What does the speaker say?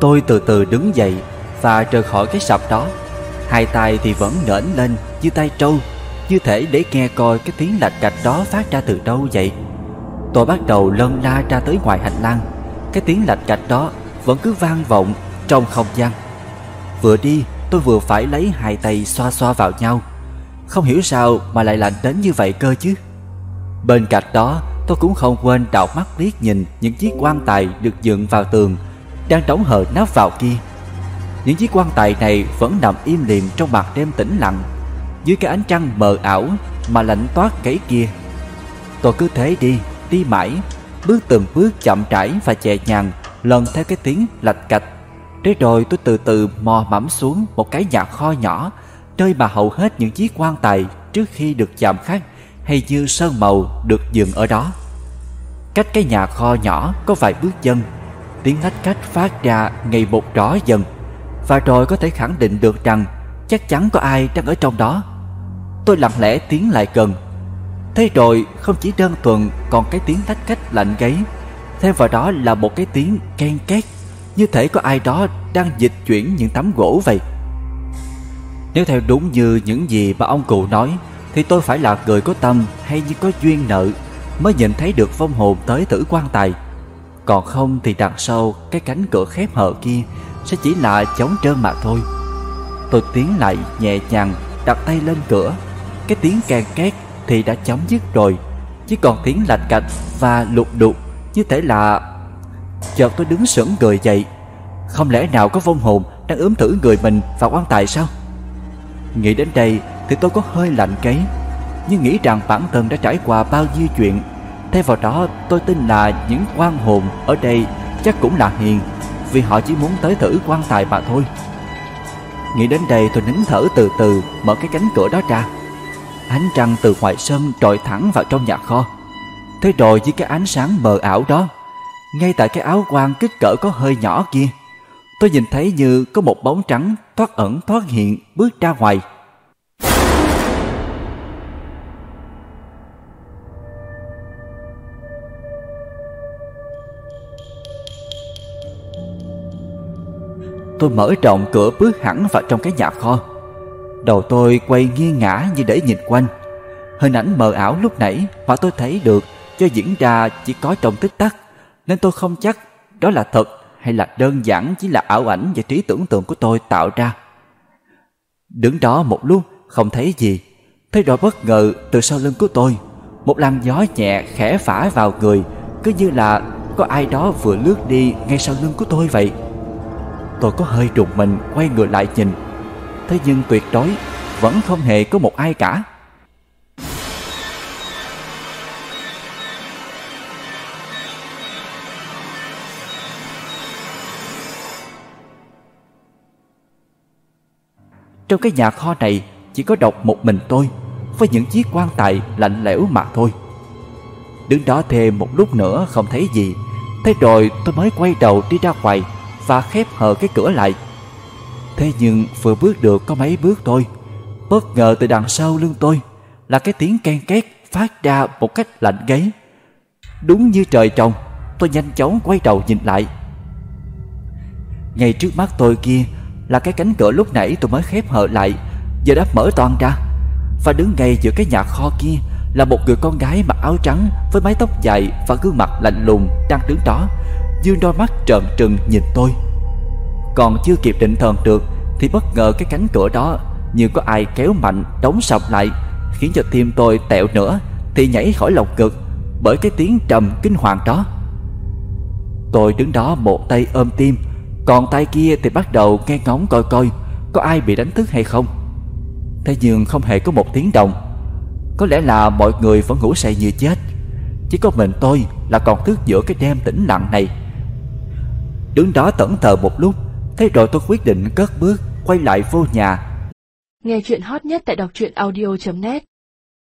Tôi từ từ đứng dậy và rời khỏi cái sập đó. Hai tay thì vẫn nởn lên như tay trâu, Như thể để nghe coi cái tiếng lạch cạch đó phát ra từ đâu vậy. Tôi bắt đầu lân la ra tới ngoài hành lang. Cái tiếng lạch cạch đó vẫn cứ vang vọng trong không gian. Vừa đi, tôi vừa phải lấy hai tay xoa xoa vào nhau. Không hiểu sao mà lại lạnh đến như vậy cơ chứ. Bên cạnh đó, tôi cũng không quên đảo mắt liếc nhìn những chiếc quan tài được dựng vào tường đang đóng hờ nắp vào kia. Những chiếc quan tài này vẫn nằm im lìm trong mặt đêm tĩnh lặng, dưới cái ánh trăng mờ ảo mà lạnh toát cái kia. Tôi cứ thế đi đi mãi, bước từng bước chậm rãi và nhẹ nhàng, lần theo cái tiếng lạch cạch. Thế rồi tôi từ từ mò mẫm xuống một cái nhà kho nhỏ, Nơi mà hầu hết những chiếc quan tài trước khi được chạm khắc hay như sơn màu được dừng ở đó. Cách cái nhà kho nhỏ có vài bước chân tiếng lách cách phát ra ngày một rõ dần. Và rồi có thể khẳng định được rằng chắc chắn có ai đang ở trong đó. Tôi lặng lẽ tiến lại gần. Thế rồi không chỉ đơn thuần còn cái tiếng lách cách lạnh gáy thêm vào đó là một cái tiếng ken két, như thể có ai đó đang dịch chuyển những tấm gỗ vậy. Nếu theo đúng như những gì mà ông cụ nói, thì tôi phải là người có tâm hay như có duyên nợ mới nhìn thấy được vong hồn tới tử quan tài còn không thì đằng sau cái cánh cửa khép hờ kia sẽ chỉ là trống trơn mà thôi. Tôi tiến lại nhẹ nhàng, đặt tay lên cửa. Cái tiếng càng két thì đã chấm dứt rồi. Chỉ còn tiếng lạch cạch và lục đục, như thể là... Chợt tôi đứng sững người dậy. Không lẽ nào có vong hồn đang ướm thử người mình vào quan tài sao? Nghĩ đến đây thì tôi có hơi lạnh cấy Nhưng nghĩ rằng bản thân đã trải qua bao nhiêu chuyện Thay vào đó, tôi tin là những quan hồn ở đây chắc cũng là hiền, Vì họ chỉ muốn tới thử quan tài mà thôi. Nghĩ đến đây tôi nín thở từ từ, mở cái cánh cửa đó ra. Ánh trăng từ ngoài sân trọi thẳng vào trong nhà kho. Thế rồi với cái ánh sáng mờ ảo đó, Ngay tại cái áo quan kích cỡ có hơi nhỏ kia, Tôi nhìn thấy như có một bóng trắng thoát ẩn thoát hiện bước ra ngoài. Tôi mở rộng cửa bước hẳn vào trong cái nhà kho. Đầu tôi quay nghiêng ngã như để nhìn quanh. Hình ảnh mờ ảo lúc nãy mà tôi thấy được cho diễn ra chỉ có trong tích tắc, Nên tôi không chắc đó là thật hay là đơn giản chỉ là ảo ảnh và trí tưởng tượng của tôi tạo ra. Đứng đó một lúc, không thấy gì. Thế rồi bất ngờ từ sau lưng của tôi, Một làn gió nhẹ khẽ phả vào người, Cứ như là có ai đó vừa lướt đi ngay sau lưng của tôi vậy. Tôi có hơi rùng mình, quay người lại nhìn. Thế nhưng tuyệt đối, Vẫn không hề có một ai cả. Trong cái nhà kho này, Chỉ có độc một mình tôi, Với những chiếc quan tài lạnh lẽo mà thôi. Đứng đó thêm một lúc nữa không thấy gì, Thế rồi tôi mới quay đầu đi ra ngoài và khép hờ cái cửa lại. Thế nhưng vừa bước được có mấy bước thôi, bất ngờ từ đằng sau lưng tôi là cái tiếng ken két phát ra một cách lạnh gáy. Đúng như trời trồng, tôi nhanh chóng quay đầu nhìn lại. Ngay trước mắt tôi kia là cái cánh cửa lúc nãy tôi mới khép hờ lại, giờ đã mở toàn ra. Và đứng ngay giữa cái nhà kho kia là một người con gái mặc áo trắng với mái tóc dài và gương mặt lạnh lùng đang đứng đó dương đôi mắt trợn trừng nhìn tôi. Còn chưa kịp định thần được, thì bất ngờ cái cánh cửa đó như có ai kéo mạnh đóng sập lại, khiến cho tim tôi tẹo nữa, thì nhảy khỏi lồng ngực bởi cái tiếng trầm kinh hoàng đó. Tôi đứng đó một tay ôm tim, còn tay kia thì bắt đầu nghe ngóng coi coi có ai bị đánh thức hay không. Thế nhưng không hề có một tiếng động. Có lẽ là mọi người vẫn ngủ say như chết. Chỉ có mình tôi là còn thức giữa cái đêm tĩnh lặng này. Đứng đó tẩn thờ một lúc, Thế rồi tôi quyết định cất bước, Quay lại vô nhà. Nghe chuyện hot nhất tại đọc truyện audio.net